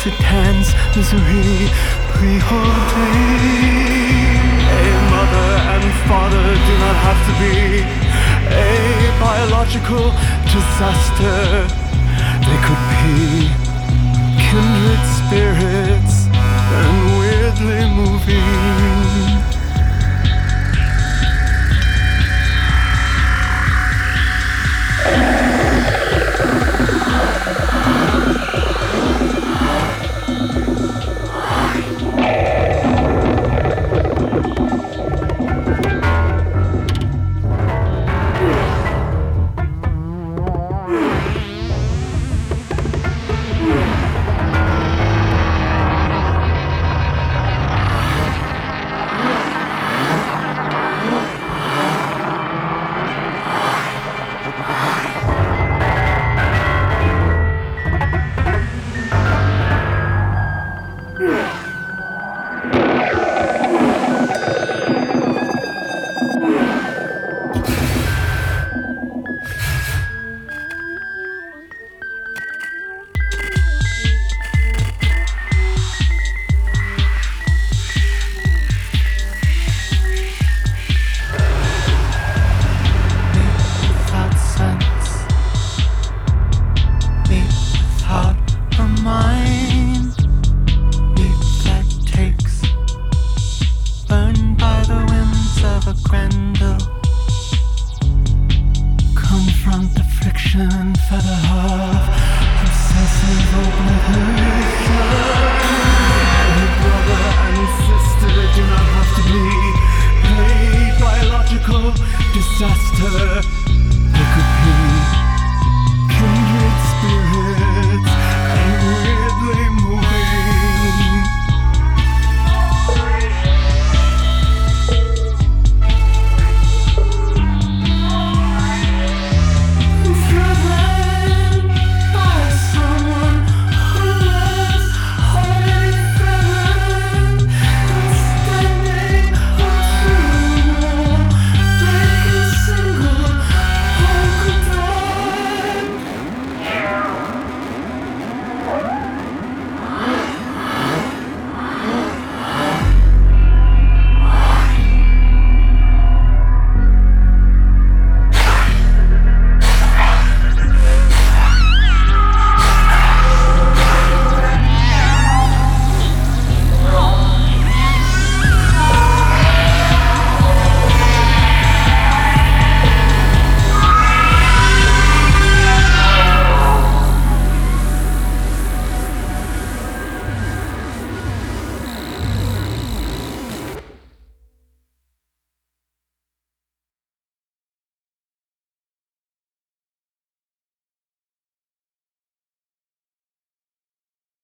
is it tense misery? Preholding? Father do not have to be a biological disaster. They could be kindred spirits and weirdly moving affection for the half obsessive oblivion. Your brother and sister do not have to be a biological disaster.